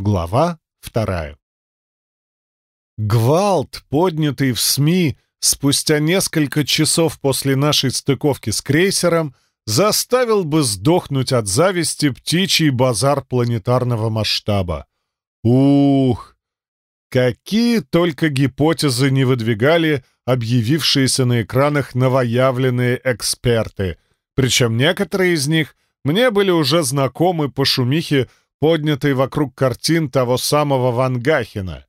Глава вторая. Гвалт, поднятый в СМИ спустя несколько часов после нашей стыковки с крейсером, заставил бы сдохнуть от зависти птичий базар планетарного масштаба. Ух! Какие только гипотезы не выдвигали объявившиеся на экранах новоявленные эксперты, причем некоторые из них мне были уже знакомы по шумихе, поднятой вокруг картин того самого Ван Гахена.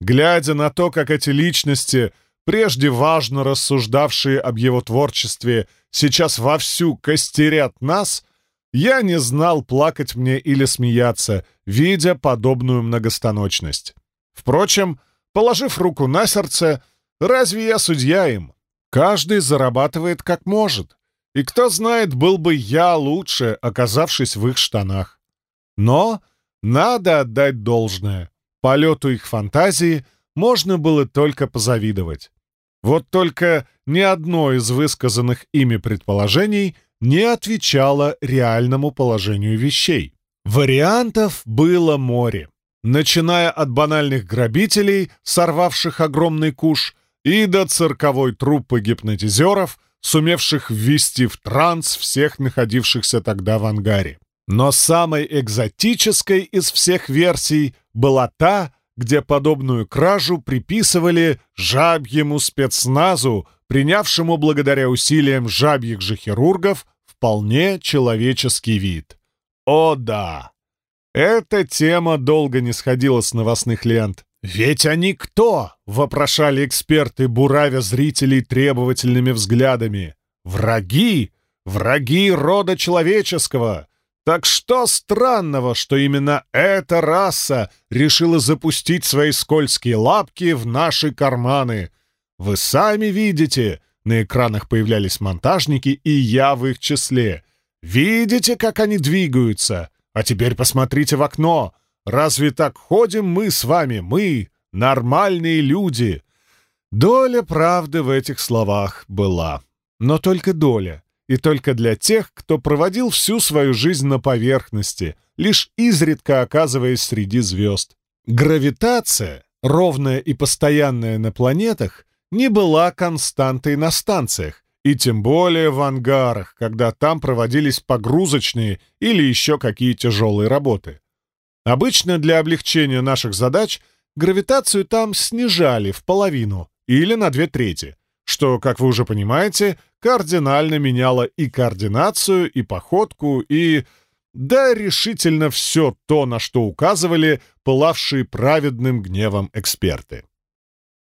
Глядя на то, как эти личности, прежде важно рассуждавшие об его творчестве, сейчас вовсю костерят нас, я не знал, плакать мне или смеяться, видя подобную многостаночность. Впрочем, положив руку на сердце, Разве я судья им? Каждый зарабатывает как может. И кто знает, был бы я лучше, оказавшись в их штанах. Но надо отдать должное. Полету их фантазии можно было только позавидовать. Вот только ни одно из высказанных ими предположений не отвечало реальному положению вещей. Вариантов было море. Начиная от банальных грабителей, сорвавших огромный куш, и до цирковой труппы гипнотизеров, сумевших ввести в транс всех находившихся тогда в ангаре. Но самой экзотической из всех версий была та, где подобную кражу приписывали жабьему спецназу, принявшему благодаря усилиям жабьих же хирургов вполне человеческий вид. О да! Эта тема долго не сходила с новостных лент. «Ведь они кто?» — вопрошали эксперты, буравя зрителей требовательными взглядами. «Враги! Враги рода человеческого!» Так что странного, что именно эта раса решила запустить свои скользкие лапки в наши карманы? Вы сами видите, на экранах появлялись монтажники, и я в их числе. Видите, как они двигаются? А теперь посмотрите в окно. Разве так ходим мы с вами, мы, нормальные люди?» Доля правды в этих словах была. Но только доля. И только для тех, кто проводил всю свою жизнь на поверхности, лишь изредка оказываясь среди звезд. Гравитация, ровная и постоянная на планетах, не была константой на станциях, и тем более в ангарах, когда там проводились погрузочные или еще какие тяжелые работы. Обычно для облегчения наших задач гравитацию там снижали в половину или на две трети, что, как вы уже понимаете, кардинально меняло и координацию, и походку, и... да решительно все то, на что указывали пылавшие праведным гневом эксперты.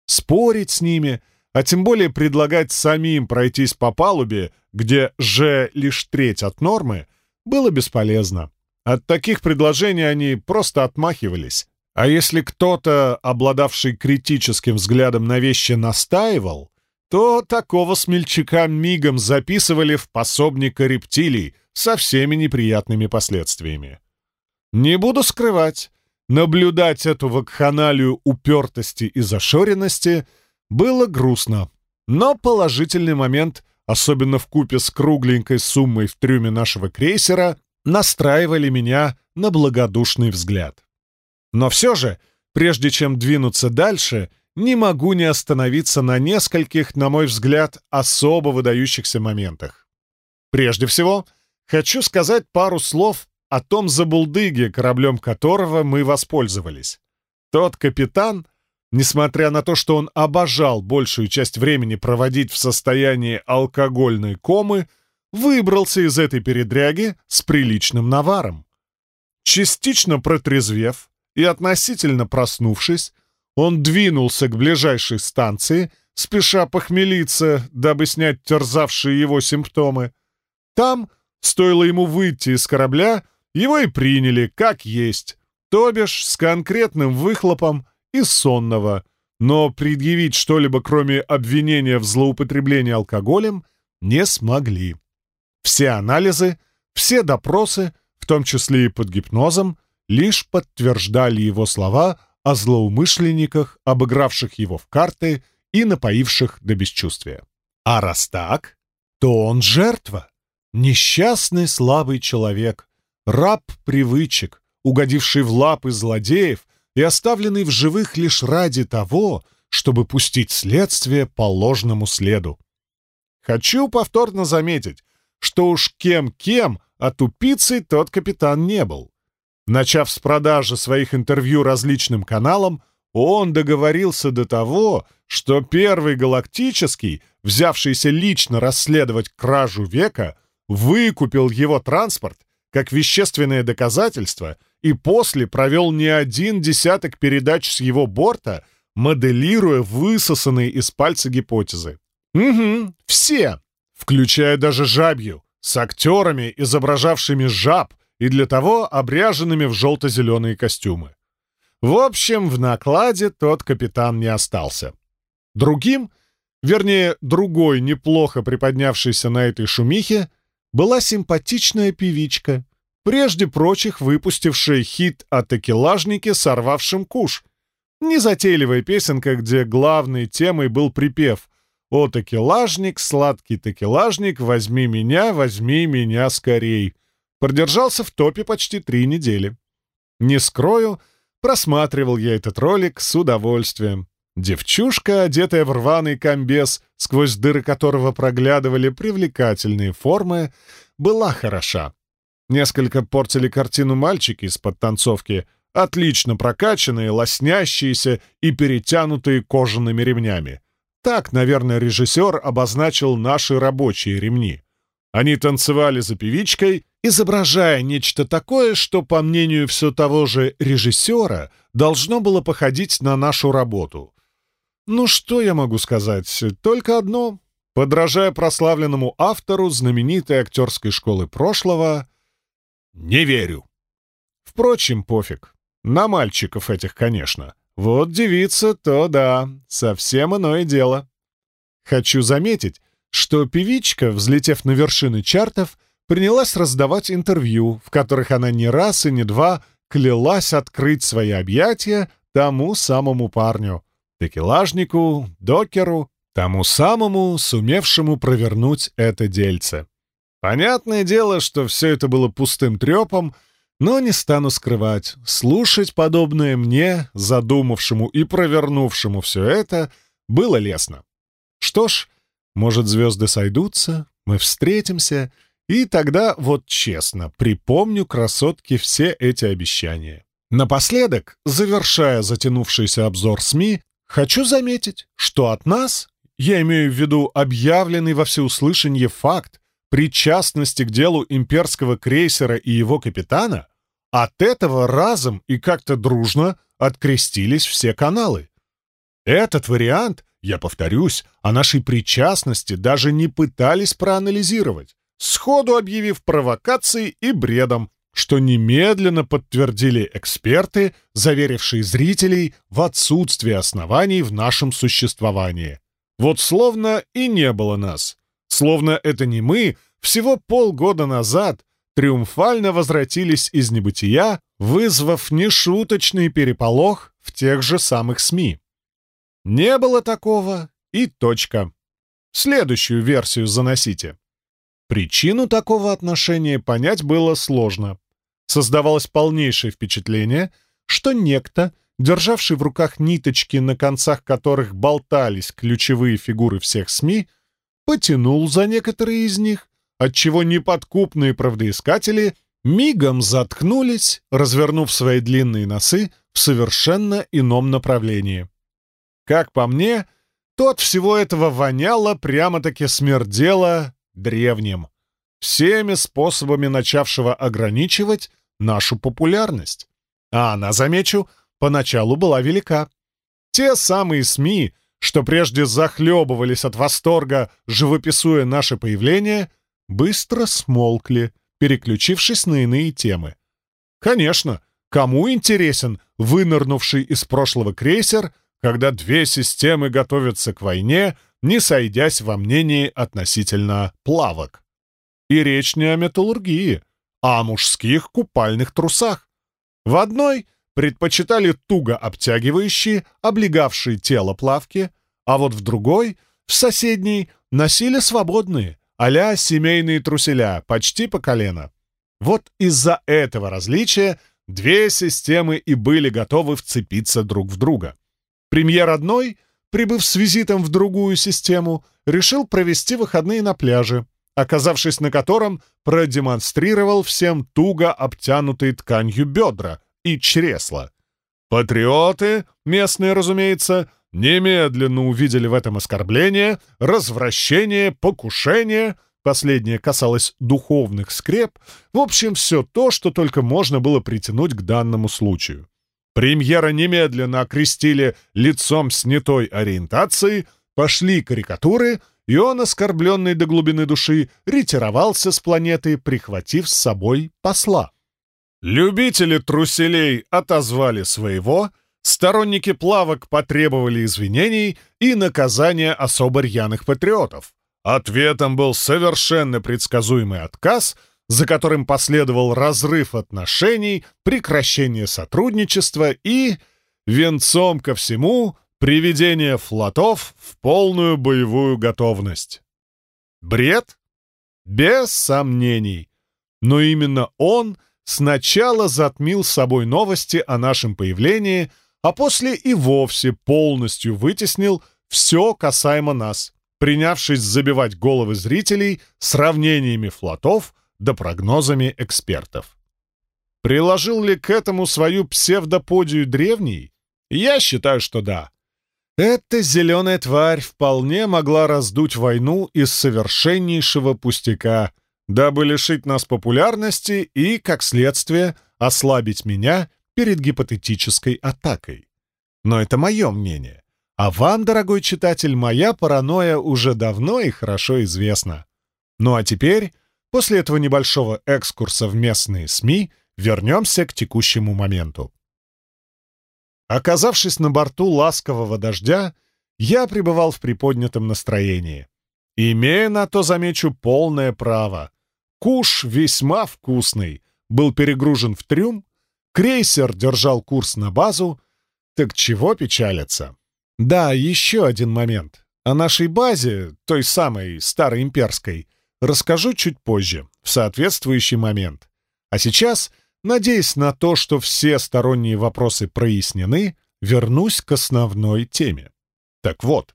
Спорить с ними, а тем более предлагать самим пройтись по палубе, где же лишь треть от нормы, было бесполезно. От таких предложений они просто отмахивались. А если кто-то, обладавший критическим взглядом на вещи, настаивал, то такого смельчака мигом записывали в пособника рептилий со всеми неприятными последствиями. Не буду скрывать, наблюдать эту вакханалию упертости и зашоренности было грустно. Но положительный момент, особенно в купе с кругленькой суммой в трюме нашего крейсера, настраивали меня на благодушный взгляд. Но все же, прежде чем двинуться дальше, не могу не остановиться на нескольких, на мой взгляд, особо выдающихся моментах. Прежде всего, хочу сказать пару слов о том забулдыге, кораблем которого мы воспользовались. Тот капитан, несмотря на то, что он обожал большую часть времени проводить в состоянии алкогольной комы, выбрался из этой передряги с приличным наваром. Частично протрезвев и относительно проснувшись, он двинулся к ближайшей станции, спеша похмелиться, дабы снять терзавшие его симптомы. Там, стоило ему выйти из корабля, его и приняли как есть, то бишь с конкретным выхлопом и сонного, но предъявить что-либо, кроме обвинения в злоупотреблении алкоголем, не смогли. Все анализы, все допросы, в том числе и под гипнозом, лишь подтверждали его слова о злоумышленниках, обыгравших его в карты и напоивших до бесчувствия. А раз так, то он жертва, несчастный слабый человек, раб привычек, угодивший в лапы злодеев и оставленный в живых лишь ради того, чтобы пустить следствие по ложному следу. Хочу повторно заметить, что уж кем-кем, а тупицей тот капитан не был. Начав с продажи своих интервью различным каналам, он договорился до того, что первый галактический, взявшийся лично расследовать кражу века, выкупил его транспорт как вещественное доказательство и после провел не один десяток передач с его борта, моделируя высосанные из пальца гипотезы. Угу, все, включая даже жабью, с актерами, изображавшими жаб и для того обряженными в желто-зеленые костюмы. В общем, в накладе тот капитан не остался. Другим, вернее, другой, неплохо приподнявшийся на этой шумихе, была симпатичная певичка, прежде прочих выпустившая хит о такелажнике, сорвавшем куш. Незатейливая песенка, где главной темой был припев «О, такелажник, сладкий такелажник, возьми меня, возьми меня скорей». Продержался в топе почти три недели. Не скрою, просматривал я этот ролик с удовольствием. Девчушка, одетая в рваный комбез, сквозь дыры которого проглядывали привлекательные формы, была хороша. Несколько портили картину мальчики из-под танцовки, отлично прокачанные, лоснящиеся и перетянутые кожаными ремнями. Так, наверное, режиссер обозначил наши рабочие ремни. Они танцевали за певичкой, изображая нечто такое, что, по мнению все того же режиссера, должно было походить на нашу работу. Ну что я могу сказать? Только одно. Подражая прославленному автору знаменитой актерской школы прошлого, не верю. Впрочем, пофиг. На мальчиков этих, конечно. Вот девица, то да, совсем иное дело. Хочу заметить, что певичка, взлетев на вершины чартов, принялась раздавать интервью, в которых она не раз и не два клялась открыть свои объятия тому самому парню, текелажнику, докеру, тому самому, сумевшему провернуть это дельце. Понятное дело, что все это было пустым трепом, но не стану скрывать, слушать подобное мне, задумавшему и провернувшему все это, было лестно. Что ж, может, звезды сойдутся, мы встретимся, и тогда, вот честно, припомню красотке все эти обещания. Напоследок, завершая затянувшийся обзор СМИ, хочу заметить, что от нас, я имею в виду объявленный во всеуслышание факт причастности к делу имперского крейсера и его капитана, от этого разом и как-то дружно открестились все каналы. Этот вариант я повторюсь, о нашей причастности даже не пытались проанализировать, сходу объявив провокацией и бредом, что немедленно подтвердили эксперты, заверившие зрителей в отсутствии оснований в нашем существовании. Вот словно и не было нас. Словно это не мы всего полгода назад триумфально возвратились из небытия, вызвав нешуточный переполох в тех же самых СМИ. Не было такого и точка. Следующую версию заносите. Причину такого отношения понять было сложно. Создавалось полнейшее впечатление, что некто, державший в руках ниточки, на концах которых болтались ключевые фигуры всех СМИ, потянул за некоторые из них, отчего неподкупные правдоискатели мигом заткнулись, развернув свои длинные носы в совершенно ином направлении. Как по мне, то от всего этого воняло, прямо-таки смердело древним, всеми способами начавшего ограничивать нашу популярность. А она, замечу, поначалу была велика. Те самые СМИ, что прежде захлебывались от восторга, живописуя наше появление, быстро смолкли, переключившись на иные темы. Конечно, кому интересен вынырнувший из прошлого крейсер — когда две системы готовятся к войне, не сойдясь во мнении относительно плавок. И речь не о металлургии, а о мужских купальных трусах. В одной предпочитали туго обтягивающие, облегавшие тело плавки, а вот в другой, в соседней, носили свободные, а семейные труселя, почти по колено. Вот из-за этого различия две системы и были готовы вцепиться друг в друга. Премьер одной, прибыв с визитом в другую систему, решил провести выходные на пляже, оказавшись на котором продемонстрировал всем туго обтянутые тканью бедра и чресла. Патриоты, местные, разумеется, немедленно увидели в этом оскорбление, развращение, покушение. Последнее касалось духовных скреп. В общем, все то, что только можно было притянуть к данному случаю. Премьера немедленно окрестили лицом снятой ориентации, пошли карикатуры, и он, оскорбленный до глубины души, ретировался с планеты, прихватив с собой посла. Любители труселей отозвали своего, сторонники плавок потребовали извинений и наказания особо рьяных патриотов. Ответом был совершенно предсказуемый отказ, за которым последовал разрыв отношений, прекращение сотрудничества и, венцом ко всему, приведение флотов в полную боевую готовность. Бред? Без сомнений. Но именно он — сначала затмил собой новости о нашем появлении, а после и вовсе полностью вытеснил все касаемо нас, принявшись забивать головы зрителей сравнениями флотов да прогнозами экспертов. Приложил ли к этому свою псевдоподию древний? Я считаю, что да. Эта зеленая тварь вполне могла раздуть войну из совершеннейшего пустяка — дабы лишить нас популярности и, как следствие, ослабить меня перед гипотетической атакой. Но это мое мнение. А вам, дорогой читатель, моя паранойя уже давно и хорошо известна. Ну а теперь, после этого небольшого экскурса в местные СМИ, вернемся к текущему моменту. Оказавшись на борту ласкового дождя, я пребывал в приподнятом настроении. Имея на то, замечу, полное право. Куш весьма вкусный, был перегружен в трюм, крейсер держал курс на базу. Так чего печалиться? Да, еще один момент. О нашей базе, той самой старой имперской, расскажу чуть позже, в соответствующий момент. А сейчас, надеясь на то, что все сторонние вопросы прояснены, вернусь к основной теме. Так вот,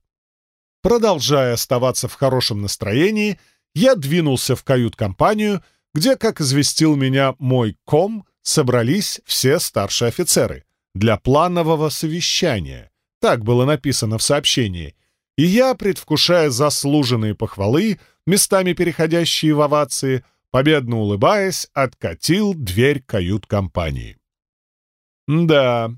продолжая оставаться в хорошем настроении, я двинулся в кают-компанию, где, как известил меня мой ком, собрались все старшие офицеры для планового совещания. Так было написано в сообщении. И я, предвкушая заслуженные похвалы, местами переходящие в овации, победно улыбаясь, откатил дверь кают-компании. Да,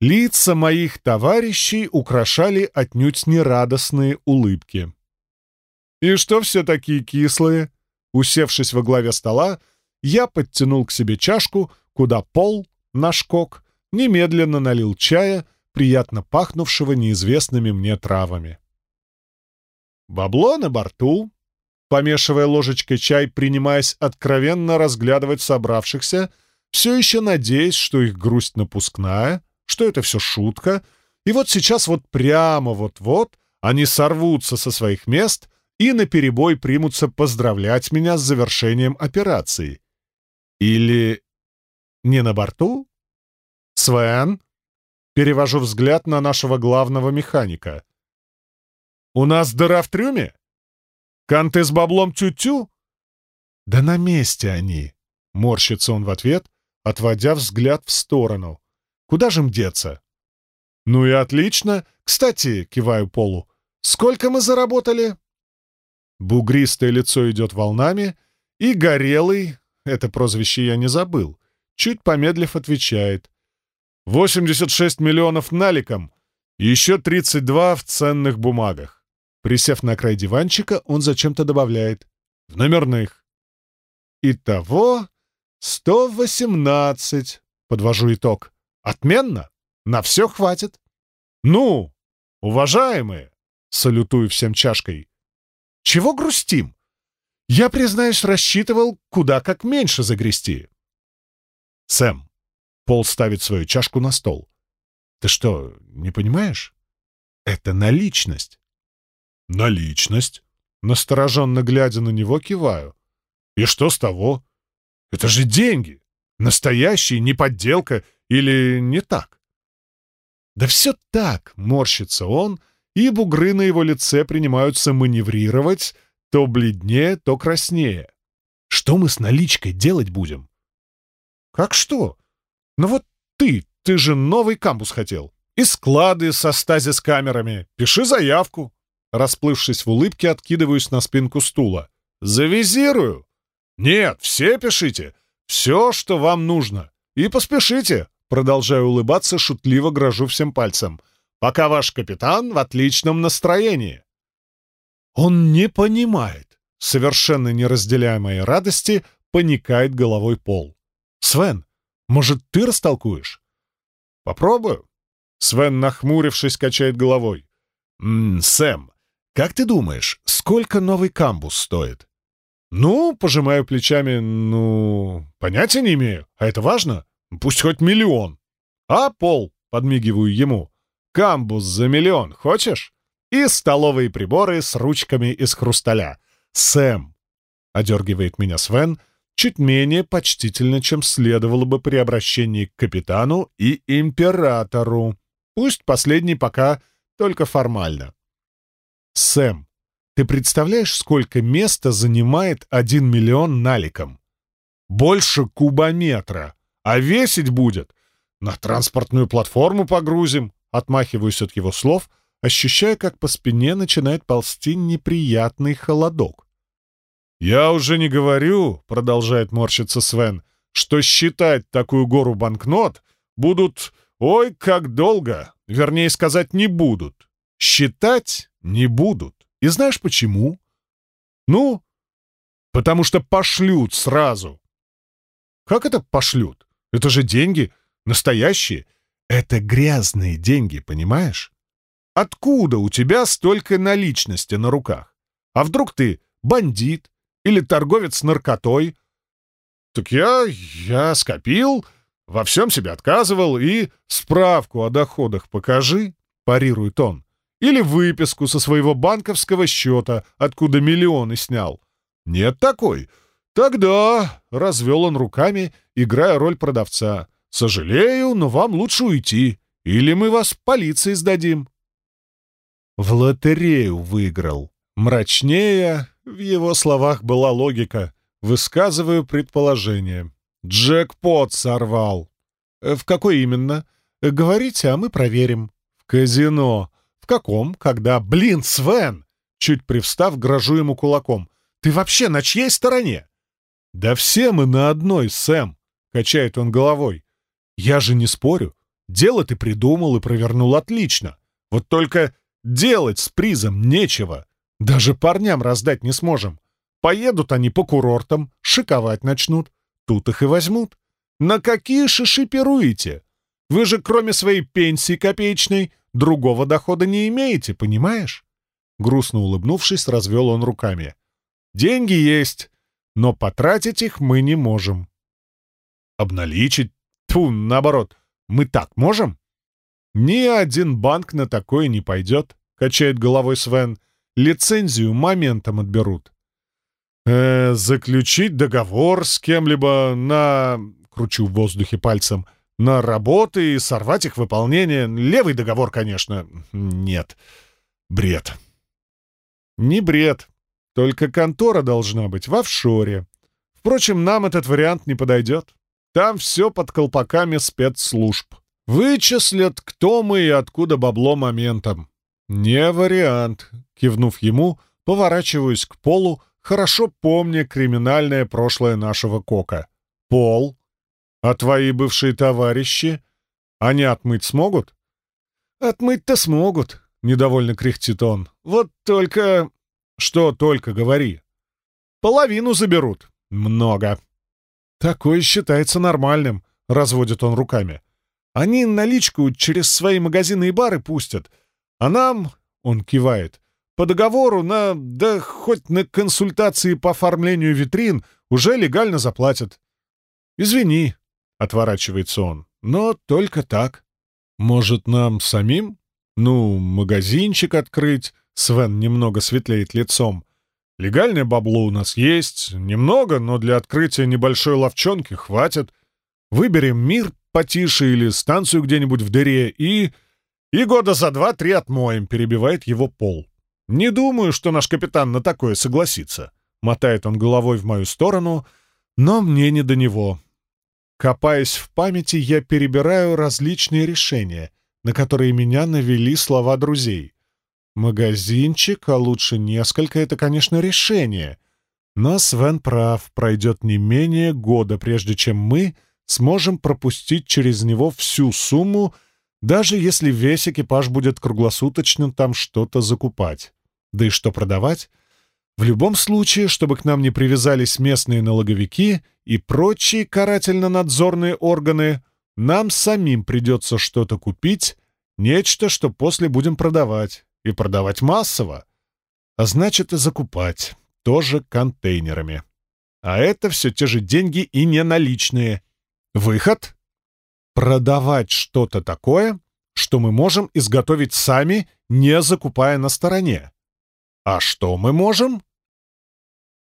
лица моих товарищей украшали отнюдь нерадостные улыбки. «И что все такие кислые?» Усевшись во главе стола, я подтянул к себе чашку, куда пол, наш кок, немедленно налил чая, приятно пахнувшего неизвестными мне травами. «Бабло на борту», помешивая ложечкой чай, принимаясь откровенно разглядывать собравшихся, все еще надеясь, что их грусть напускная, что это все шутка, и вот сейчас вот прямо вот-вот они сорвутся со своих мест и наперебой примутся поздравлять меня с завершением операции. Или не на борту? Свен? Перевожу взгляд на нашего главного механика. «У нас дыра в трюме? Канты с баблом тю-тю?» «Да на месте они!» — морщится он в ответ, отводя взгляд в сторону. «Куда же им деться?» «Ну и отлично. Кстати, — киваю Полу, — сколько мы заработали?» Бугристое лицо идет волнами, и Горелый, это прозвище я не забыл, чуть помедлив отвечает. 86 миллионов наликом, еще 32 в ценных бумагах. Присев на край диванчика, он зачем-то добавляет. В номерных. Итого 118, подвожу итог. Отменно, на все хватит. Ну, уважаемые, салютую всем чашкой, чего грустим? Я, признаюсь, рассчитывал куда как меньше загрести. Сэм. Пол ставит свою чашку на стол. Ты что, не понимаешь? Это наличность. Наличность? Настороженно глядя на него, киваю. И что с того? Это же деньги. Настоящий, не подделка или не так? Да все так, морщится он, и бугры на его лице принимаются маневрировать, то бледнее, то краснее. Что мы с наличкой делать будем? Как что? Ну вот ты, ты же новый кампус хотел. И склады со стазис-камерами. Пиши заявку. Расплывшись в улыбке, откидываюсь на спинку стула. Завизирую. Нет, все пишите. Все, что вам нужно. И поспешите. Продолжаю улыбаться, шутливо грожу всем пальцем. Пока ваш капитан в отличном настроении. Он не понимает. Совершенно не разделяя моей радости, поникает головой пол. «Свен, может, ты растолкуешь?» «Попробую». Свен, нахмурившись, качает головой. «М -м, «Сэм, как ты думаешь, сколько новый камбус стоит?» «Ну, пожимаю плечами, ну, понятия не имею. А это важно? Пусть хоть миллион». «А, Пол?» — подмигиваю ему. «Камбус за миллион хочешь?» И столовые приборы с ручками из хрусталя. «Сэм!» — одергивает меня Свен, чуть менее почтительно, чем следовало бы при обращении к капитану и императору. Пусть последний пока только формально. «Сэм, ты представляешь, сколько места занимает один миллион наликом? Больше кубометра, а весить будет. На транспортную платформу погрузим, отмахиваюсь от его слов, ощущая, как по спине начинает ползти неприятный холодок. «Я уже не говорю», — продолжает морщиться Свен, «что считать такую гору банкнот будут, ой, как долго, вернее сказать, не будут. Считать не будут. И знаешь почему? Ну, потому что пошлют сразу. Как это пошлют? Это же деньги, настоящие. Это грязные деньги, понимаешь? Откуда у тебя столько наличности на руках? А вдруг ты бандит или торговец наркотой? Так я... я скопил, во всем себе отказывал и справку о доходах покажи, парирует он. Или выписку со своего банковского счета, откуда миллионы снял. Нет такой. Тогда развел он руками, играя роль продавца. «Сожалею, но вам лучше уйти, или мы вас полиции сдадим». В лотерею выиграл. Мрачнее, в его словах была логика. Высказываю предположение. Джекпот сорвал. Э, в какой именно? Говорите, а мы проверим. В казино. В каком? Когда? Блин, Свен! Чуть привстав, грожу ему кулаком. Ты вообще на чьей стороне? Да все мы на одной, Сэм, качает он головой. Я же не спорю. Дело ты придумал и провернул отлично. Вот только делать с призом нечего. Даже парням раздать не сможем. Поедут они по курортам, шиковать начнут. Тут их и возьмут. На какие шиши пируете? Вы же кроме своей пенсии копеечной другого дохода не имеете, понимаешь? Грустно улыбнувшись, развел он руками. Деньги есть, но потратить их мы не можем. Обналичить Тьфу, наоборот, мы так можем? Ни один банк на такое не пойдет, качает головой Свен. Лицензию моментом отберут. Э, заключить договор с кем-либо на... Кручу в воздухе пальцем. На работы и сорвать их выполнение. Левый договор, конечно. Нет. Бред. Не бред. Только контора должна быть в офшоре. Впрочем, нам этот вариант не подойдет. Там все под колпаками спецслужб. Вычислят, кто мы и откуда бабло моментом. Не вариант. Кивнув ему, поворачиваюсь к полу, хорошо помня криминальное прошлое нашего Кока. Пол, а твои бывшие товарищи? Они отмыть смогут? Отмыть-то смогут, недовольно кряхтит он. Вот только... Что только говори. Половину заберут. Много. «Такое считается нормальным», — разводит он руками. «Они наличку через свои магазины и бары пустят, а нам...» — он кивает. «По договору на... да хоть на консультации по оформлению витрин уже легально заплатят». «Извини», — отворачивается он, — «но только так». «Может, нам самим? Ну, магазинчик открыть?» Свен немного светлеет лицом. Легальное бабло у нас есть. Немного, но для открытия небольшой ловчонки хватит. Выберем мир потише или станцию где-нибудь в дыре и... И года за два-три отмоем, перебивает его пол. Не думаю, что наш капитан на такое согласится. Мотает он головой в мою сторону, но мне не до него. Копаясь в памяти, я перебираю различные решения, на которые меня навели слова друзей. Магазинчик, а лучше несколько, это, конечно, решение. Но Свен прав, пройдет не менее года, прежде чем мы сможем пропустить через него всю сумму, даже если весь экипаж будет круглосуточно там что-то закупать. Да и что продавать? В любом случае, чтобы к нам не привязались местные налоговики и прочие карательно-надзорные органы, нам самим придется что-то купить, нечто, что после будем продавать, и продавать массово. А значит, и закупать, тоже контейнерами. А это все те же деньги и не наличные. Выход — продавать что-то такое, что мы можем изготовить сами, не закупая на стороне. А что мы можем?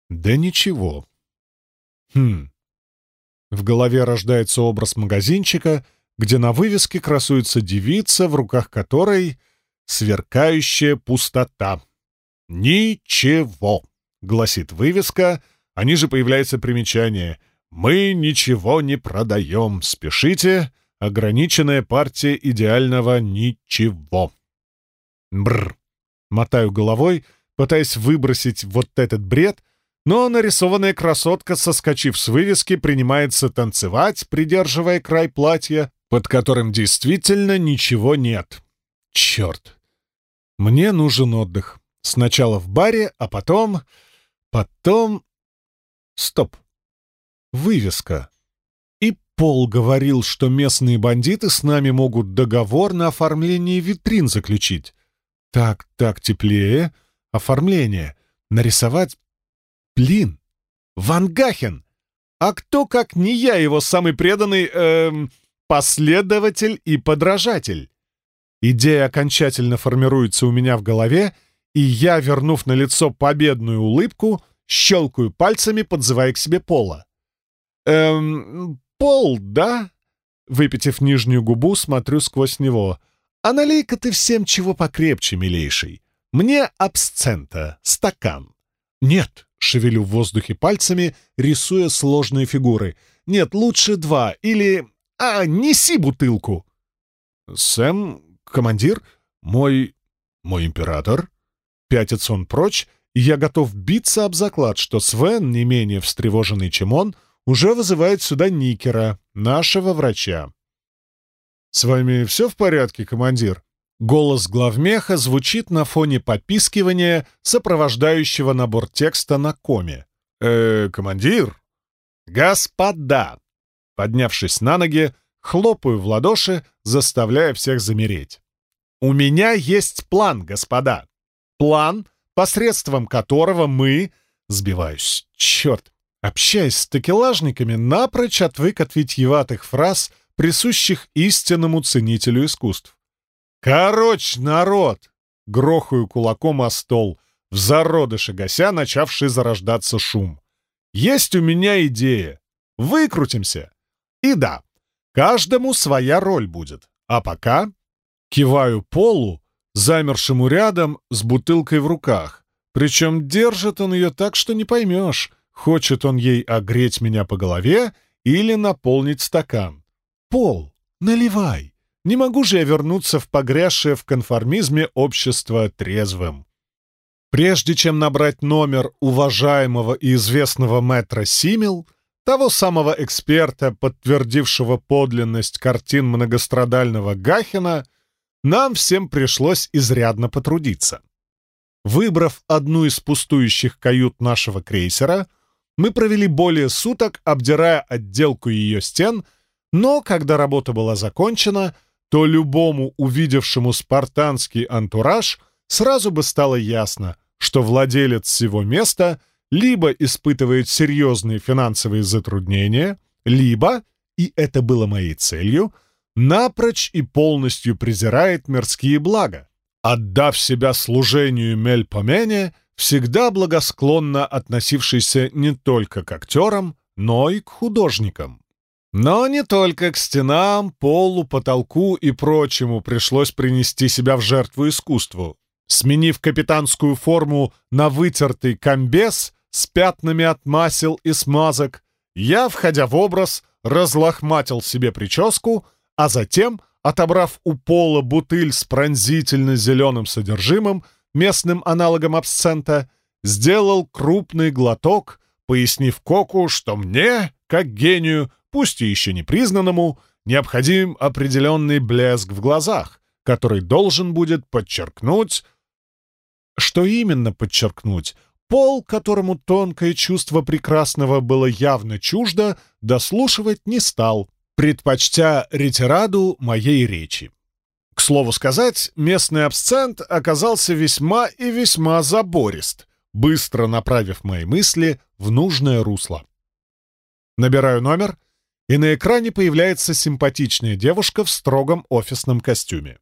Да ничего. Хм. В голове рождается образ магазинчика, где на вывеске красуется девица, в руках которой сверкающая пустота. «Ничего», — гласит вывеска, а ниже появляется примечание — «Мы ничего не продаем, спешите, ограниченная партия идеального ничего». Бррр. Мотаю головой, пытаясь выбросить вот этот бред, но нарисованная красотка, соскочив с вывески, принимается танцевать, придерживая край платья, под которым действительно ничего нет. Черт. Мне нужен отдых. Сначала в баре, а потом... Потом... Стоп вывеска. И Пол говорил, что местные бандиты с нами могут договор на оформление витрин заключить. Так, так, теплее. Оформление. Нарисовать... Блин, Ван Гахен! А кто, как не я, его самый преданный, эм, последователь и подражатель? Идея окончательно формируется у меня в голове, и я, вернув на лицо победную улыбку, щелкаю пальцами, подзывая к себе Пола. «Эм, пол, да?» Выпитив нижнюю губу, смотрю сквозь него. «А налей-ка ты всем чего покрепче, милейший. Мне абсцента, стакан». «Нет», — шевелю в воздухе пальцами, рисуя сложные фигуры. «Нет, лучше два, или... А, неси бутылку!» «Сэм, командир, мой... мой император?» Пятится он прочь, и я готов биться об заклад, что Свен, не менее встревоженный, чем он, — уже вызывает сюда Никера, нашего врача. «С вами все в порядке, командир?» Голос главмеха звучит на фоне попискивания, сопровождающего набор текста на коме. «Э, командир?» «Господа!» Поднявшись на ноги, хлопаю в ладоши, заставляя всех замереть. «У меня есть план, господа. План, посредством которого мы...» Сбиваюсь. Черт! Общаясь с такелажниками, напрочь отвык от витьеватых фраз, присущих истинному ценителю искусств. «Короче, народ!» — грохаю кулаком о стол, в зародыше гася начавший зарождаться шум. «Есть у меня идея. Выкрутимся. И да, каждому своя роль будет. А пока...» Киваю полу, замершему рядом с бутылкой в руках. Причем держит он ее так, что не поймешь — Хочет он ей огреть меня по голове или наполнить стакан? Пол, наливай. Не могу же я вернуться в погрязшее в конформизме общество трезвым. Прежде чем набрать номер уважаемого и известного мэтра Симил, того самого эксперта, подтвердившего подлинность картин многострадального Гахина, нам всем пришлось изрядно потрудиться. Выбрав одну из пустующих кают нашего крейсера — мы провели более суток, обдирая отделку ее стен, но когда работа была закончена, то любому увидевшему спартанский антураж сразу бы стало ясно, что владелец всего места либо испытывает серьезные финансовые затруднения, либо, и это было моей целью, напрочь и полностью презирает мирские блага. Отдав себя служению Мельпомене, всегда благосклонно относившийся не только к актерам, но и к художникам. Но не только к стенам, полу, потолку и прочему пришлось принести себя в жертву искусству. Сменив капитанскую форму на вытертый комбез с пятнами от масел и смазок, я, входя в образ, разлохматил себе прическу, а затем, отобрав у пола бутыль с пронзительно зеленым содержимым, местным аналогом абсцента, сделал крупный глоток, пояснив Коку, что мне, как гению, пусть и еще не признанному, необходим определенный блеск в глазах, который должен будет подчеркнуть... Что именно подчеркнуть? Пол, которому тонкое чувство прекрасного было явно чуждо, дослушивать не стал, предпочтя ретираду моей речи. К слову сказать, местный абсцент оказался весьма и весьма заборист, быстро направив мои мысли в нужное русло. Набираю номер, и на экране появляется симпатичная девушка в строгом офисном костюме.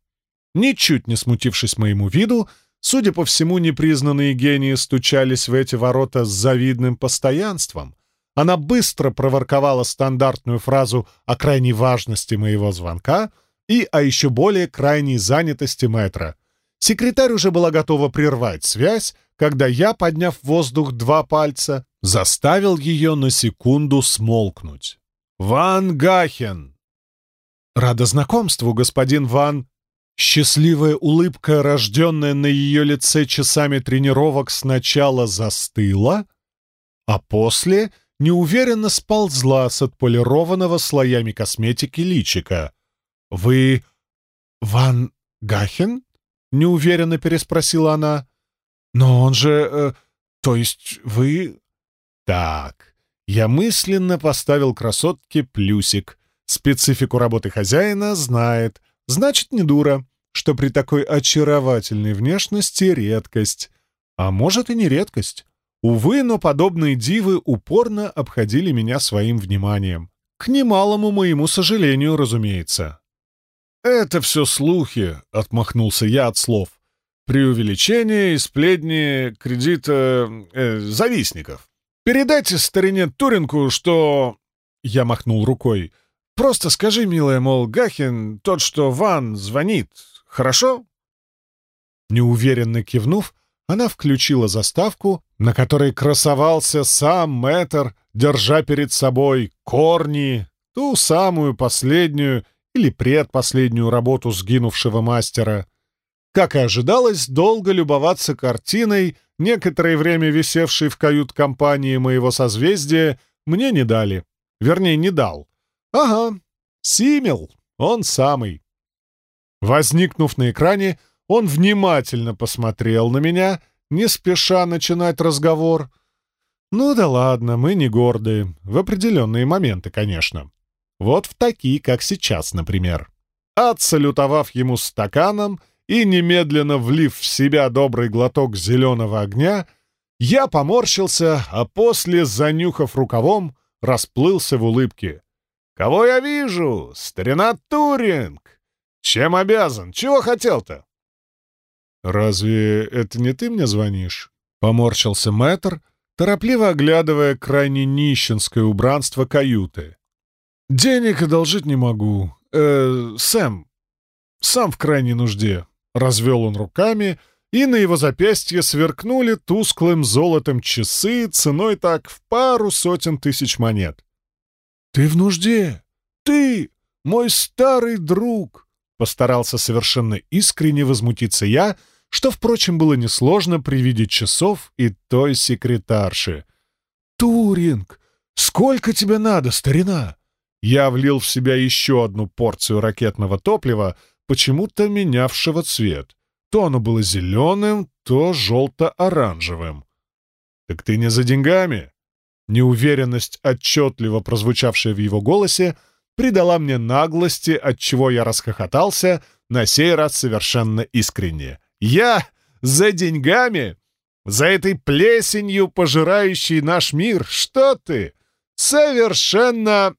Ничуть не смутившись моему виду, судя по всему, непризнанные гении стучались в эти ворота с завидным постоянством. Она быстро проворковала стандартную фразу о крайней важности моего звонка и о еще более крайней занятости мэтра. Секретарь уже была готова прервать связь, когда я, подняв в воздух два пальца, заставил ее на секунду смолкнуть. «Ван Гахен!» «Рада знакомству, господин Ван!» Счастливая улыбка, рожденная на ее лице часами тренировок, сначала застыла, а после неуверенно сползла с отполированного слоями косметики личика. «Вы Ван Гахен?» — неуверенно переспросила она. «Но он же... Э, то есть вы...» «Так, я мысленно поставил красотке плюсик. Специфику работы хозяина знает. Значит, не дура, что при такой очаровательной внешности редкость. А может и не редкость. Увы, но подобные дивы упорно обходили меня своим вниманием. К немалому моему сожалению, разумеется. «Это все слухи», — отмахнулся я от слов. «Преувеличение и сплетни кредита... Э, завистников. Передайте старине Туринку, что...» Я махнул рукой. «Просто скажи, милая, мол, Гахин, тот, что Ван, звонит. Хорошо?» Неуверенно кивнув, она включила заставку, на которой красовался сам мэтр, держа перед собой корни, ту самую последнюю или предпоследнюю работу сгинувшего мастера. Как и ожидалось, долго любоваться картиной некоторое время висевший в кают-компании моего созвездия, мне не дали. Вернее, не дал. Ага, Симел, он самый. Возникнув на экране, он внимательно посмотрел на меня, не спеша начинать разговор. Ну да ладно, мы не гордые. В определенные моменты, конечно. Вот в такие, как сейчас, например. Отсалютовав ему стаканом, и, немедленно влив в себя добрый глоток зеленого огня, я поморщился, а после, занюхав рукавом, расплылся в улыбке. «Кого я вижу? Старина Туринг! Чем обязан? Чего хотел-то?» «Разве это не ты мне звонишь?» — поморщился мэтр, торопливо оглядывая крайне нищенское убранство каюты. «Денег одолжить не могу. Э, Сэм, сам в крайней нужде. Развел он руками, и на его запястье сверкнули тусклым золотом часы ценой так в пару сотен тысяч монет. «Ты в нужде! Ты, мой старый друг!» Постарался совершенно искренне возмутиться я, что, впрочем, было несложно при виде часов и той секретарши. «Туринг! Сколько тебе надо, старина?» Я влил в себя еще одну порцию ракетного топлива, почему-то менявшего цвет. То оно было зеленым, то желто-оранжевым. «Так ты не за деньгами?» Неуверенность, отчетливо прозвучавшая в его голосе, придала мне наглости, от чего я расхохотался, на сей раз совершенно искренне. «Я за деньгами? За этой плесенью, пожирающей наш мир? Что ты? Совершенно...»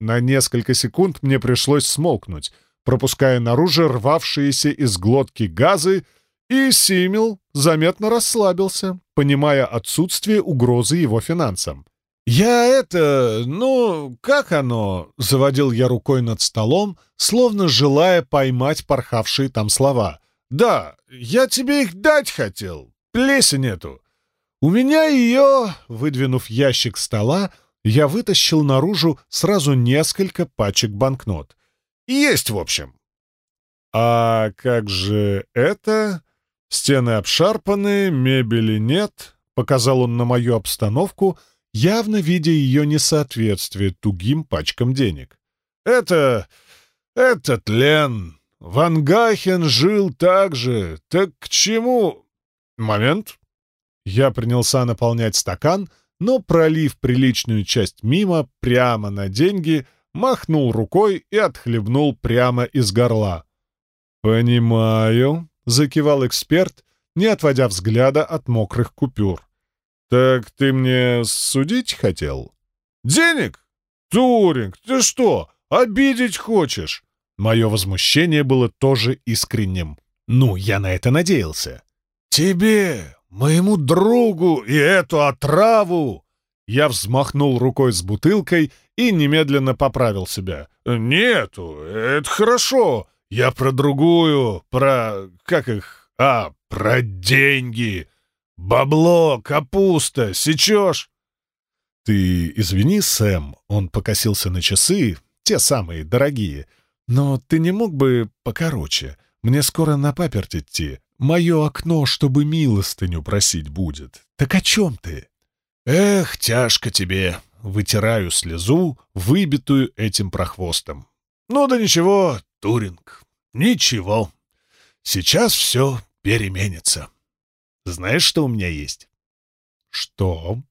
На несколько секунд мне пришлось смолкнуть — пропуская наружу рвавшиеся из глотки газы, и Симил заметно расслабился, понимая отсутствие угрозы его финансам. «Я это... ну, как оно?» — заводил я рукой над столом, словно желая поймать порхавшие там слова. «Да, я тебе их дать хотел. Плесень эту. У меня ее...» — выдвинув ящик стола, я вытащил наружу сразу несколько пачек банкнот. «Есть, в общем». «А как же это? Стены обшарпаны, мебели нет», — показал он на мою обстановку — явно видя ее несоответствие тугим пачкам денег. «Это... это тлен. Ван Гахен жил так же. Так к чему...» «Момент». Я принялся наполнять стакан, но, пролив приличную часть мимо, прямо на деньги, махнул рукой и отхлебнул прямо из горла. «Понимаю», — закивал эксперт, не отводя взгляда от мокрых купюр. «Так ты мне судить хотел?» «Денег? Туринг, ты что, обидеть хочешь?» Мое возмущение было тоже искренним. Ну, я на это надеялся. «Тебе, моему другу и эту отраву!» Я взмахнул рукой с бутылкой и немедленно поправил себя. «Нету, это хорошо. Я про другую, про... как их? А, про деньги. «Бабло, капуста, сечешь?» «Ты извини, Сэм», — он покосился на часы, те самые, дорогие. «Но ты не мог бы покороче? Мне скоро на паперть идти. Мое окно, чтобы милостыню просить будет. Так о чем ты?» «Эх, тяжко тебе!» — вытираю слезу, выбитую этим прохвостом. «Ну да ничего, Туринг, ничего. Сейчас все переменится». Знаешь, что у меня есть?» «Что?»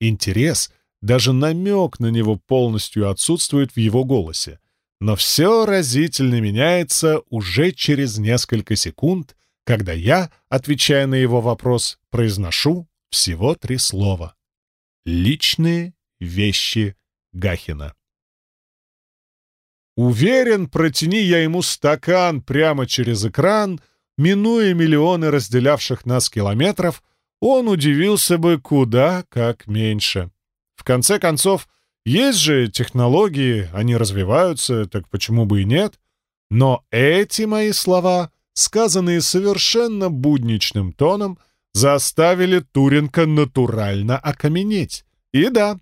Интерес, даже намек на него полностью отсутствует в его голосе. Но все разительно меняется уже через несколько секунд, когда я, отвечая на его вопрос, произношу всего три слова. Личные вещи Гахина. Уверен, протяни я ему стакан прямо через экран — минуя миллионы разделявших нас километров, он удивился бы куда как меньше. В конце концов, есть же технологии, они развиваются, так почему бы и нет? Но эти мои слова, сказанные совершенно будничным тоном, заставили Туренка натурально окаменеть. И да,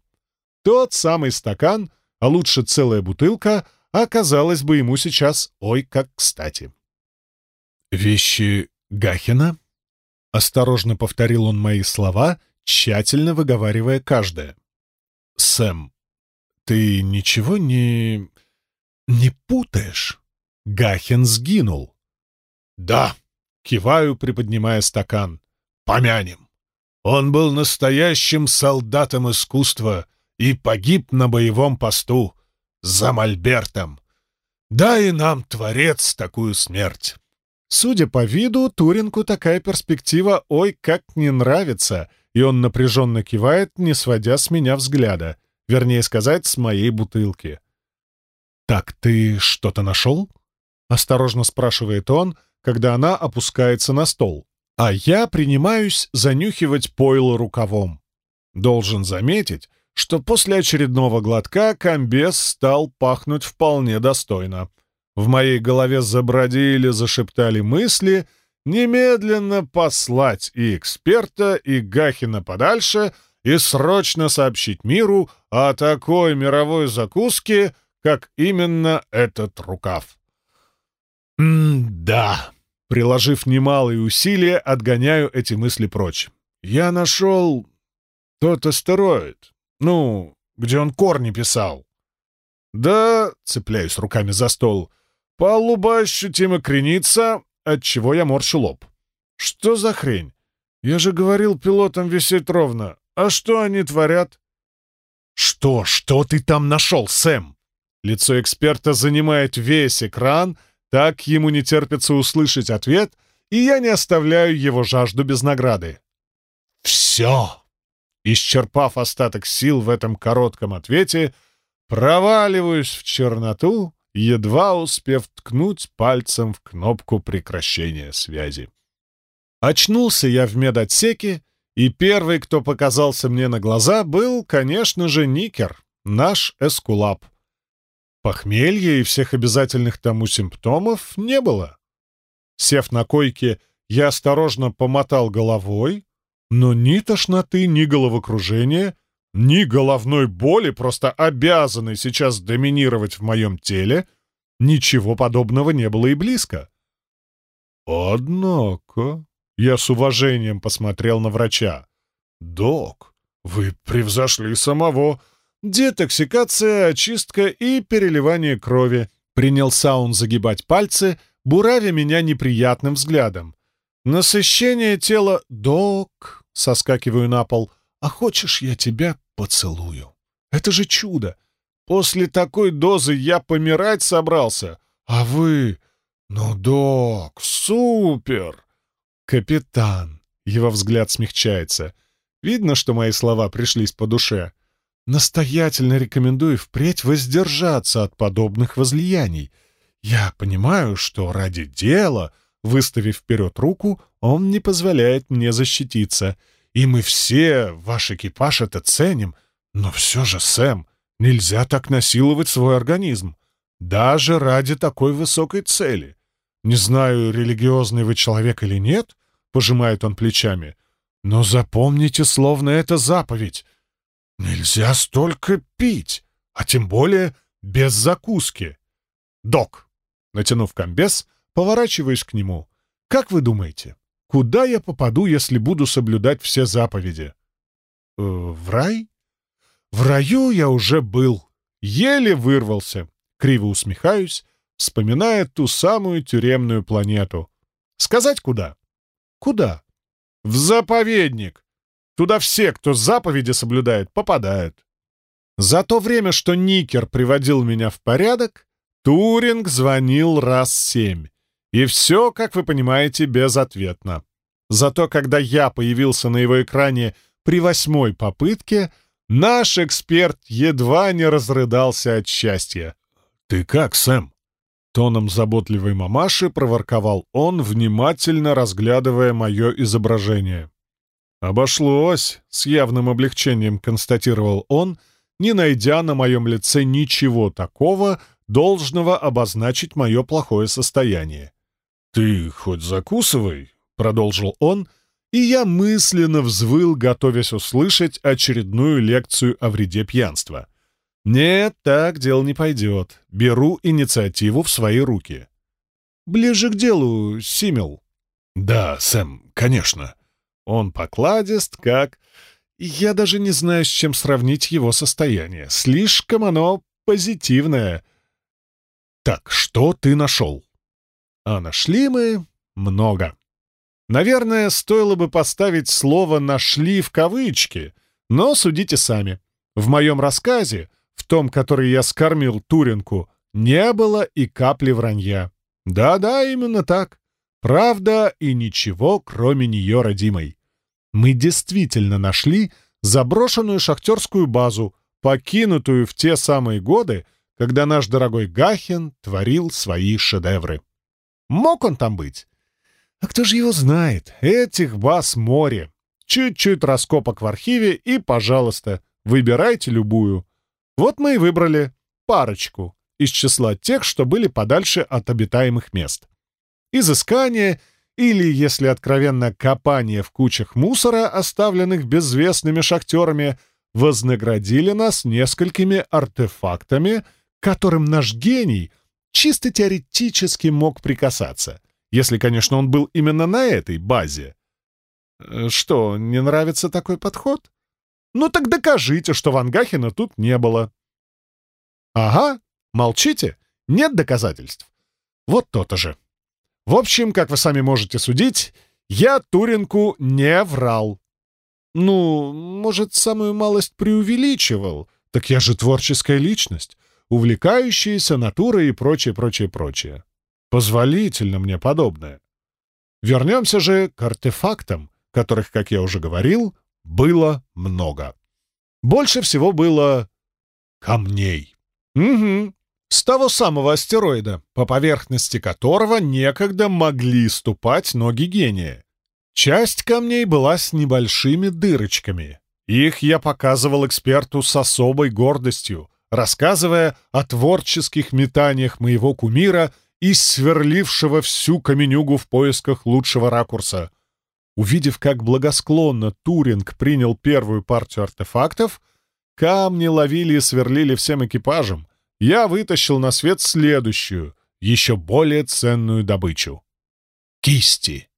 тот самый стакан, а лучше целая бутылка, оказалась бы ему сейчас ой как кстати. «Вещи Гахина?» Осторожно повторил он мои слова, тщательно выговаривая каждое. «Сэм, ты ничего не... не путаешь? Гахин сгинул». «Да», — киваю, приподнимая стакан. «Помянем. Он был настоящим солдатом искусства и погиб на боевом посту за Мольбертом. Дай нам, Творец, такую смерть». Судя по виду, Туринку такая перспектива ой как не нравится, и он напряженно кивает, не сводя с меня взгляда, вернее сказать, с моей бутылки. «Так ты что-то нашел?» — осторожно спрашивает он, когда она опускается на стол, а я принимаюсь занюхивать пойло рукавом. Должен заметить, что после очередного глотка комбез стал пахнуть вполне достойно — в моей голове забродили, зашептали мысли немедленно послать и эксперта, и Гахина подальше и срочно сообщить миру о такой мировой закуске, как именно этот рукав. «М-да», приложив немалые усилия, отгоняю эти мысли прочь. «Я нашел тот астероид, ну, где он корни писал». «Да», — цепляюсь руками за стол, — Палуба ощутимо кренится, отчего я морщу лоб. Что за хрень? Я же говорил пилотам висеть ровно. А что они творят? Что, что ты там нашел, Сэм? Лицо эксперта занимает весь экран, так ему не терпится услышать ответ, и я не оставляю его жажду без награды. «Все!» Исчерпав остаток сил в этом коротком ответе, проваливаюсь в черноту едва успев ткнуть пальцем в кнопку прекращения связи. Очнулся я в медотсеке И первый, кто показался мне на глаза, был, конечно же, Никер, наш эскулап. Похмелья и всех обязательных тому симптомов не было. Сев на койке, я осторожно помотал головой, но ни тошноты, ни головокружения, ни головной боли, просто обязанной сейчас доминировать в моем теле, ничего подобного не было и близко. Однако, я с уважением посмотрел на врача. «Док, вы превзошли самого. Детоксикация, очистка и переливание крови». Принялся он загибать пальцы, буравя меня неприятным взглядом. «Насыщение тела... Док!» — соскакиваю на пол. «А хочешь, я тебя поцелую? Это же чудо! После такой дозы я помирать собрался. А вы... Ну, док, супер!» «Капитан!» — его взгляд смягчается. Видно, что мои слова пришлись по душе. Настоятельно рекомендую впредь воздержаться от подобных возлияний. Я понимаю, что ради дела, выставив вперед руку, он не позволяет мне защититься. И мы все, ваш экипаж, это ценим. Но все же, Сэм, нельзя так насиловать свой организм. Даже ради такой высокой цели. Не знаю, религиозный вы человек или нет, — пожимает он плечами, — но запомните, словно это заповедь. Нельзя столько пить, а тем более без закуски. Док, натянув комбез, поворачиваюсь к нему. Как вы думаете, куда я попаду, если буду соблюдать все заповеди? Э, в рай? В раю я уже был. Еле вырвался. Криво усмехаюсь, вспоминая ту самую тюремную планету. Сказать куда? Куда? В заповедник. Туда все, кто заповеди соблюдает, попадают. За то время, что Никер приводил меня в порядок, Туринг звонил раз семь. И все, как вы понимаете, безответно. Зато когда я появился на его экране при восьмой попытке, наш эксперт едва не разрыдался от счастья. «Ты как, Сэм?» Тоном заботливой мамаши проворковал он, внимательно разглядывая мое изображение. «Обошлось», — с явным облегчением констатировал он, не найдя на моем лице ничего такого, должного обозначить мое плохое состояние. «Ты хоть закусывай», — продолжил он, и я мысленно взвыл, готовясь услышать очередную лекцию о вреде пьянства. «Нет, так дело не пойдет. Беру инициативу в свои руки». «Ближе к делу, Симел». «Да, Сэм, конечно». Он покладист, как... Я даже не знаю, с чем сравнить его состояние. Слишком оно позитивное. Так, что ты нашел? А нашли мы много. Наверное, стоило бы поставить слово «нашли» в кавычки, но судите сами. В моем рассказе в том, который я скормил Туринку, не было и капли вранья. Да-да, именно так. Правда и ничего, кроме нее родимой. Мы действительно нашли заброшенную шахтерскую базу, покинутую в те самые годы, когда наш дорогой Гахин творил свои шедевры. Мог он там быть? А кто же его знает? Этих баз море. Чуть-чуть раскопок в архиве и, пожалуйста, выбирайте любую. Вот мы и выбрали парочку из числа тех, что были подальше от обитаемых мест. Изыскание или, если откровенно, копание в кучах мусора, оставленных безвестными шахтерами, вознаградили нас несколькими артефактами, которым наш гений чисто теоретически мог прикасаться, если, конечно, он был именно на этой базе. Э, что, не нравится такой подход? Ну так докажите, что Вангахина тут не было. Ага, молчите, нет доказательств. Вот то-то же. В общем, как вы сами можете судить, я Туринку не врал. Ну, может, самую малость преувеличивал. Так я же творческая личность, увлекающаяся натурой и прочее, прочее, прочее. Позволительно мне подобное. Вернемся же к артефактам, которых, как я уже говорил, было много. Больше всего было камней. Угу. С того самого астероида, по поверхности которого некогда могли ступать ноги гения. Часть камней была с небольшими дырочками. Их я показывал эксперту с особой гордостью, рассказывая о творческих метаниях моего кумира и сверлившего всю каменюгу в поисках лучшего ракурса. Увидев, как благосклонно Туринг принял первую партию артефактов, камни ловили и сверлили всем экипажем, я вытащил на свет следующую, еще более ценную добычу. Кисти.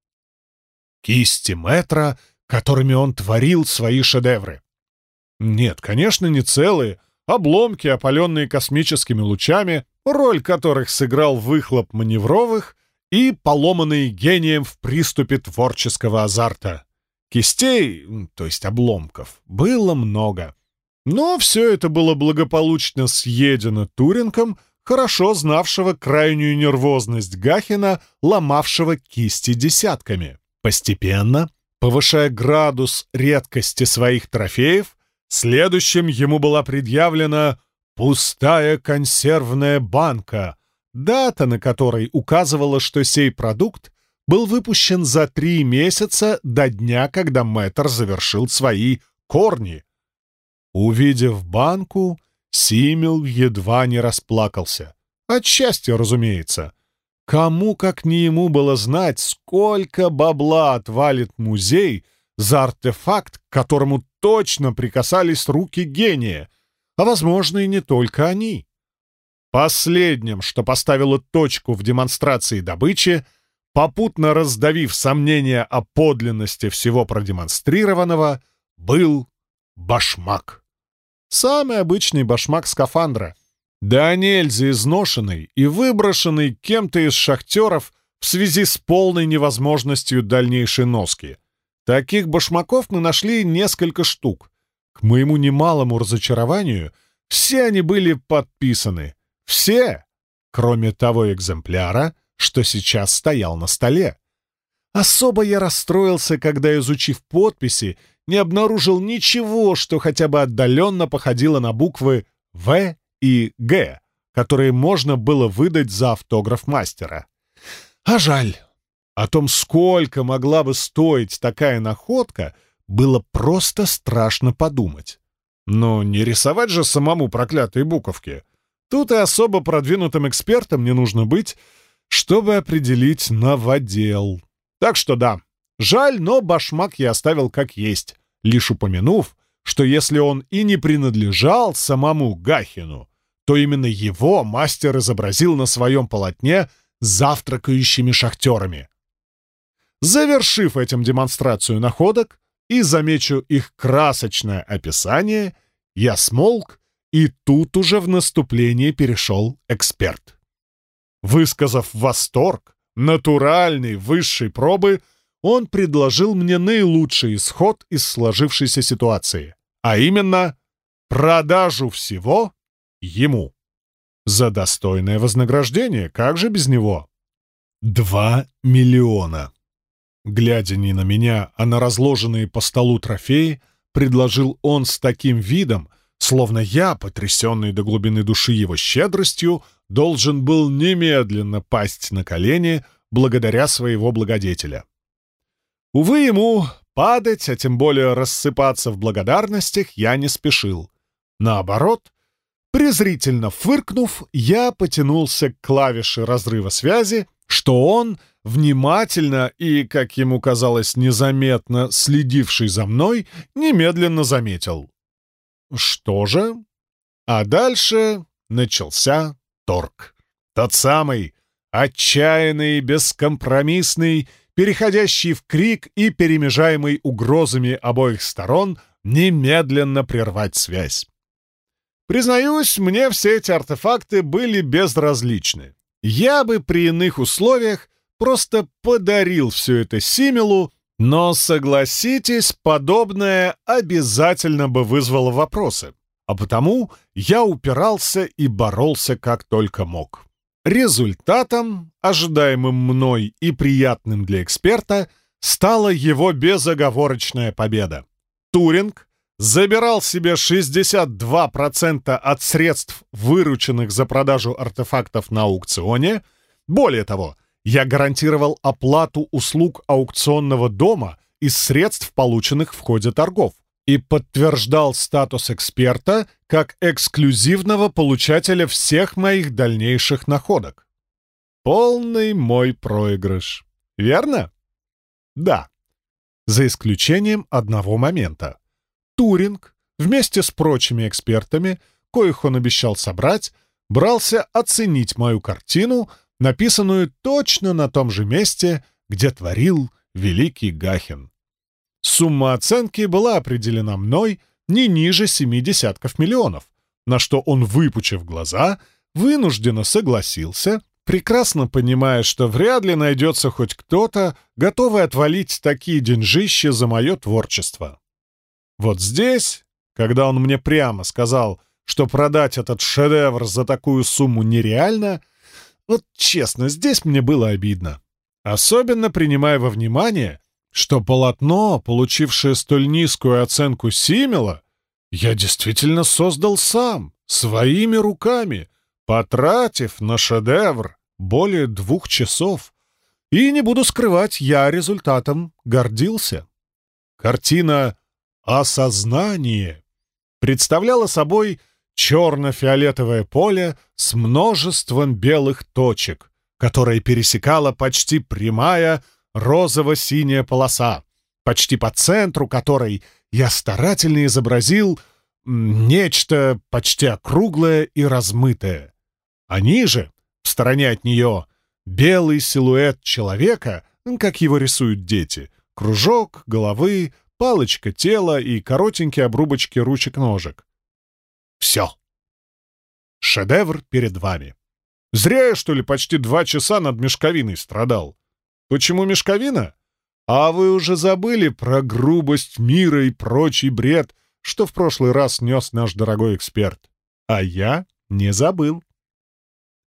Кисти метра, которыми он творил свои шедевры. Нет, конечно, не целые, обломки, опаленные космическими лучами, роль которых сыграл выхлоп маневровых и поломанные гением в приступе творческого азарта. Кистей, то есть обломков, было много. Но все это было благополучно съедено Туринком, хорошо знавшего крайнюю нервозность Гахина, ломавшего кисти десятками. Постепенно, повышая градус редкости своих трофеев, следующим ему была предъявлена пустая консервная банка, дата на которой указывала, что сей продукт был выпущен за три месяца до дня, когда Мэтр завершил свои корни — Увидев банку, Симил едва не расплакался. От счастья, разумеется. Кому, как не ему, было знать, сколько бабла отвалит музей за артефакт, к которому точно прикасались руки гения, а, возможно, и не только они. Последним, что поставило точку в демонстрации добычи, попутно раздавив сомнения о подлинности всего продемонстрированного, был башмак. Самый обычный башмак скафандра. Да нельзя изношенный и выброшенный кем-то из шахтеров в связи с полной невозможностью дальнейшей носки. Таких башмаков мы нашли несколько штук. К моему немалому разочарованию, все они были подписаны. Все, кроме того экземпляра, что сейчас стоял на столе. Особо я расстроился, когда, изучив подписи, не обнаружил ничего, что хотя бы отдаленно походило на буквы «В» и «Г», которые можно было выдать за автограф мастера. А жаль. О том, сколько могла бы стоить такая находка, было просто страшно подумать. Но не рисовать же самому проклятые буковки. Тут и особо продвинутым экспертом не нужно быть, чтобы определить новодел. Так что да, Жаль, но башмак я оставил как есть, лишь упомянув, что если он и не принадлежал самому Гахину, то именно его мастер изобразил на своем полотне завтракающими шахтерами. Завершив этим демонстрацию находок и замечу их красочное описание, я смолк, и тут уже в наступление перешел эксперт. Высказав восторг натуральной высшей пробы, он предложил мне наилучший исход из сложившейся ситуации, а именно продажу всего ему. За достойное вознаграждение, как же без него? Два миллиона. Глядя не на меня, а на разложенные по столу трофеи, предложил он с таким видом, словно я, потрясенный до глубины души его щедростью, должен был немедленно пасть на колени благодаря своего благодетеля. Увы ему, падать, а тем более рассыпаться в благодарностях я не спешил. Наоборот, презрительно фыркнув, я потянулся к клавише разрыва связи, что он, внимательно и, как ему казалось, незаметно следивший за мной, немедленно заметил. Что же? А дальше начался торг. Тот самый, отчаянный, бескомпромиссный, переходящий в крик и перемежаемый угрозами обоих сторон немедленно прервать связь. Признаюсь, мне все эти артефакты были безразличны. Я бы при иных условиях просто подарил все это Симилу, но, согласитесь, подобное обязательно бы вызвало вопросы. А потому я упирался и боролся как только мог. Результатом, ожидаемым мной и приятным для эксперта, стала его безоговорочная победа. Туринг забирал себе 62% от средств, вырученных за продажу артефактов на аукционе. Более того, Я гарантировал оплату услуг аукционного дома из средств, полученных в ходе торгов, и подтверждал статус эксперта как эксклюзивного получателя всех моих дальнейших находок. Полный мой проигрыш. Верно? Да. За исключением одного момента. Туринг вместе с прочими экспертами, коих он обещал собрать, брался оценить мою картину, написанную точно на том же месте, где творил великий Гахин. Сумма оценки была определена мной не ниже семи десятков миллионов, на что он, выпучив глаза, вынужденно согласился, прекрасно понимая, что вряд ли найдется хоть кто-то, готовый отвалить такие деньжища за мое творчество. Вот здесь, когда он мне прямо сказал, что продать этот шедевр за такую сумму нереально, вот честно, здесь мне было обидно. Особенно принимая во внимание, что полотно, получившее столь низкую оценку Симела, я действительно создал сам, своими руками, потратив на шедевр более двух часов. И не буду скрывать, я результатом гордился. Картина «Осознание» представляла собой черно-фиолетовое поле с множеством белых точек, которое пересекала почти прямая розово-синяя полоса, почти по центру которой я старательно изобразил нечто почти округлое и размытое. А ниже, в стороне от нее, белый силуэт человека, как его рисуют дети, кружок головы, палочка тела и коротенькие обрубочки ручек-ножек. Все. Шедевр перед вами. Зря я, что ли, почти два часа над мешковиной страдал. Почему мешковина? А вы уже забыли про грубость мира и прочий бред, что в прошлый раз нес наш дорогой эксперт. А я не забыл.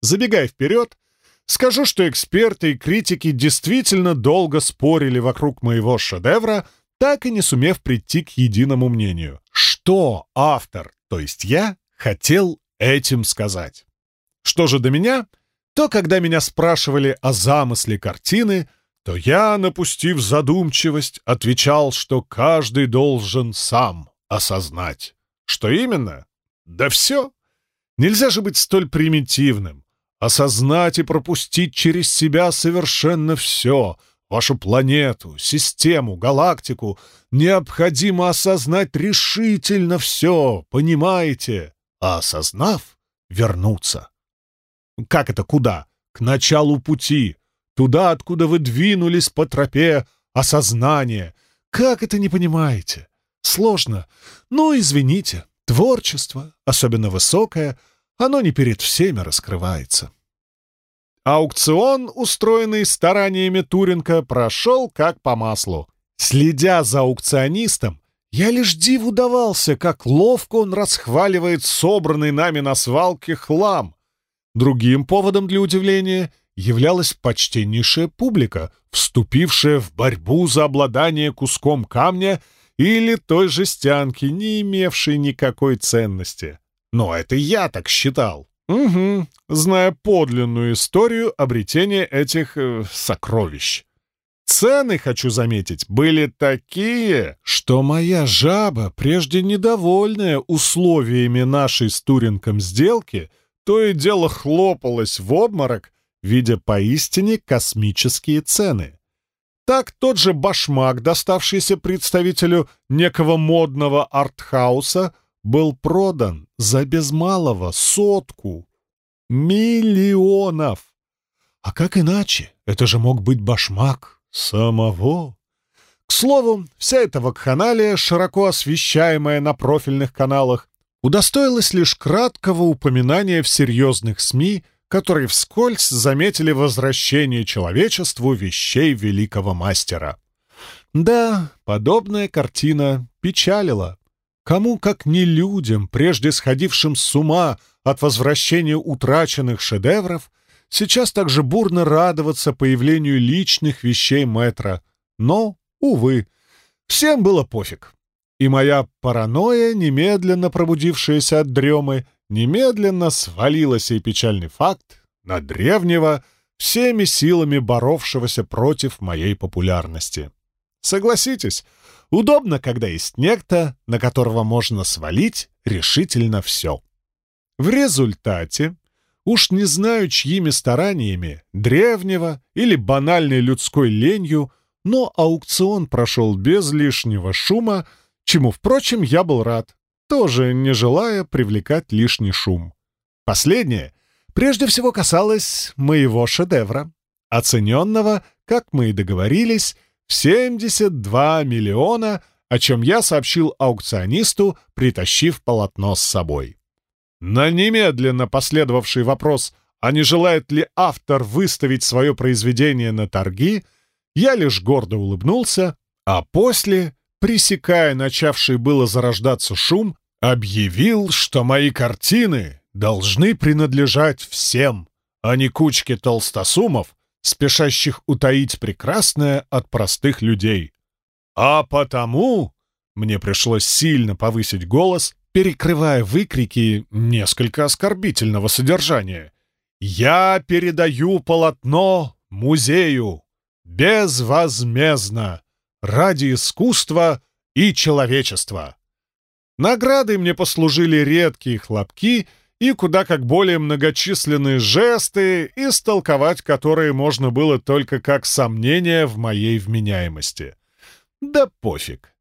Забегая вперед, скажу, что эксперты и критики действительно долго спорили вокруг моего шедевра, так и не сумев прийти к единому мнению. Что автор то есть я, хотел этим сказать. Что же до меня, то когда меня спрашивали о замысле картины, то я, напустив задумчивость, отвечал, что каждый должен сам осознать. Что именно? Да все. Нельзя же быть столь примитивным. Осознать и пропустить через себя совершенно все — Вашу планету, систему, галактику необходимо осознать решительно все, понимаете? А осознав, вернуться. Как это куда? К началу пути. Туда, откуда вы двинулись по тропе осознания. Как это не понимаете? Сложно. Ну, извините. Творчество, особенно высокое, оно не перед всеми раскрывается. Аукцион, устроенный стараниями Туринга, прошел как по маслу. Следя за аукционистом, я лишь диву давался, как ловко он расхваливает собранный нами на свалке хлам. Другим поводом для удивления являлась почтеннейшая публика, вступившая в борьбу за обладание куском камня или той жестянки, не имевшей никакой ценности. Но это я так считал. Угу, зная подлинную историю обретения этих э, сокровищ. Цены, хочу заметить, были такие, что моя жаба, прежде недовольная условиями нашей с Туринком сделки, то и дело хлопалась в обморок, видя поистине космические цены. Так тот же башмак, доставшийся представителю некого модного артхауса, был продан за без малого сотку. Миллионов! А как иначе? Это же мог быть башмак самого. К слову, вся эта вакханалия, широко освещаемая на профильных каналах, удостоилась лишь краткого упоминания в серьезных СМИ, которые вскользь заметили возвращение человечеству вещей великого мастера. Да, подобная картина печалила. Кому, как не людям, прежде сходившим с ума от возвращения утраченных шедевров, сейчас также бурно радоваться появлению личных вещей мэтра. Но, увы, всем было пофиг. И моя паранойя, немедленно пробудившаяся от дремы, немедленно свалила сей печальный факт на древнего, всеми силами боровшегося против моей популярности. Согласитесь, удобно, когда есть некто, на которого можно свалить решительно все. В результате, уж не знаю, чьими стараниями, древнего или банальной людской ленью, но аукцион прошел без лишнего шума, чему, впрочем, я был рад, тоже не желая привлекать лишний шум. Последнее прежде всего касалось моего шедевра, оцененного, как мы и договорились, в 72 миллиона, о чем я сообщил аукционисту, притащив полотно с собой. На немедленно последовавший вопрос, а не желает ли автор выставить свое произведение на торги, я лишь гордо улыбнулся, а после, пресекая начавший было зарождаться шум, объявил, что мои картины должны принадлежать всем, а не кучке толстосумов, спешащих утаить прекрасное от простых людей. А потому мне пришлось сильно повысить голос, перекрывая выкрики несколько оскорбительного содержания. «Я передаю полотно музею безвозмездно ради искусства и человечества». Наградой мне послужили редкие хлопки и куда как более многочисленные жесты, истолковать которые можно было только как сомнение в моей вменяемости. Да пофиг.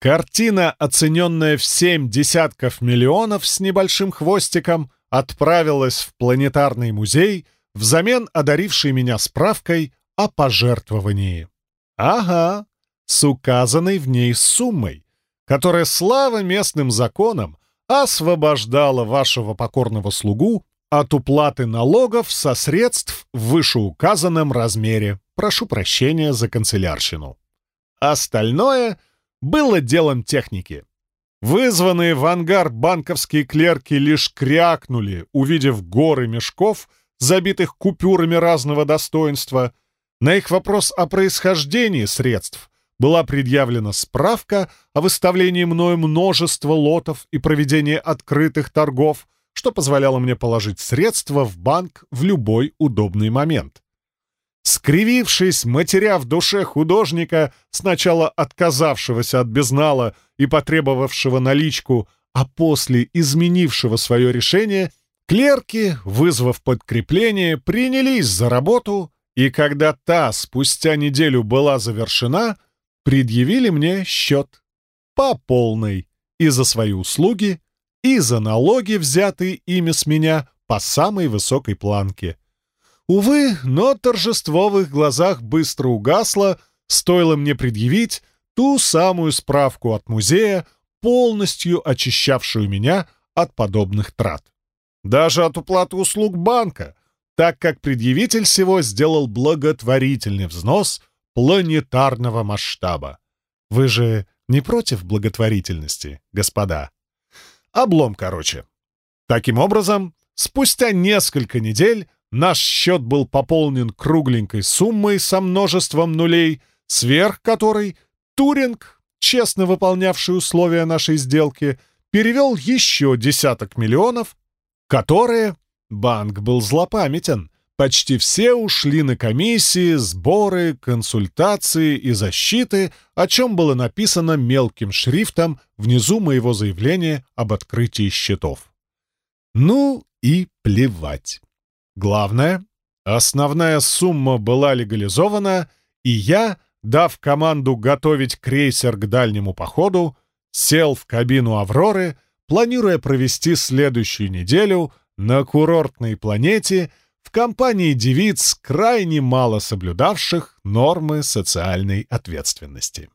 Картина, оцененная в семь десятков миллионов с небольшим хвостиком, отправилась в планетарный музей, взамен одаривший меня справкой о пожертвовании. Ага, с указанной в ней суммой, которая, слава местным законам, освобождала вашего покорного слугу от уплаты налогов со средств в вышеуказанном размере. Прошу прощения за канцелярщину. Остальное было делом техники. Вызванные в ангар банковские клерки лишь крякнули, увидев горы мешков, забитых купюрами разного достоинства. На их вопрос о происхождении средств была предъявлена справка о выставлении мною множества лотов и проведении открытых торгов, что позволяло мне положить средства в банк в любой удобный момент. Скривившись, матеря в душе художника, сначала отказавшегося от безнала и потребовавшего наличку, а после изменившего свое решение, клерки, вызвав подкрепление, принялись за работу, и когда та спустя неделю была завершена, предъявили мне счет по полной и за свои услуги, и за налоги, взятые ими с меня по самой высокой планке. Увы, но торжество в их глазах быстро угасло, стоило мне предъявить ту самую справку от музея, полностью очищавшую меня от подобных трат. Даже от уплаты услуг банка, так как предъявитель всего сделал благотворительный взнос — планетарного масштаба. Вы же не против благотворительности, господа? Облом, короче. Таким образом, спустя несколько недель наш счет был пополнен кругленькой суммой со множеством нулей, сверх которой Туринг, честно выполнявший условия нашей сделки, перевел еще десяток миллионов, которые банк был злопамятен, Почти все ушли на комиссии, сборы, консультации и защиты, о чем было написано мелким шрифтом внизу моего заявления об открытии счетов. Ну и плевать. Главное, основная сумма была легализована, и я, дав команду готовить крейсер к дальнему походу, сел в кабину «Авроры», планируя провести следующую неделю на курортной планете — в компании девиц, крайне мало соблюдавших нормы социальной ответственности.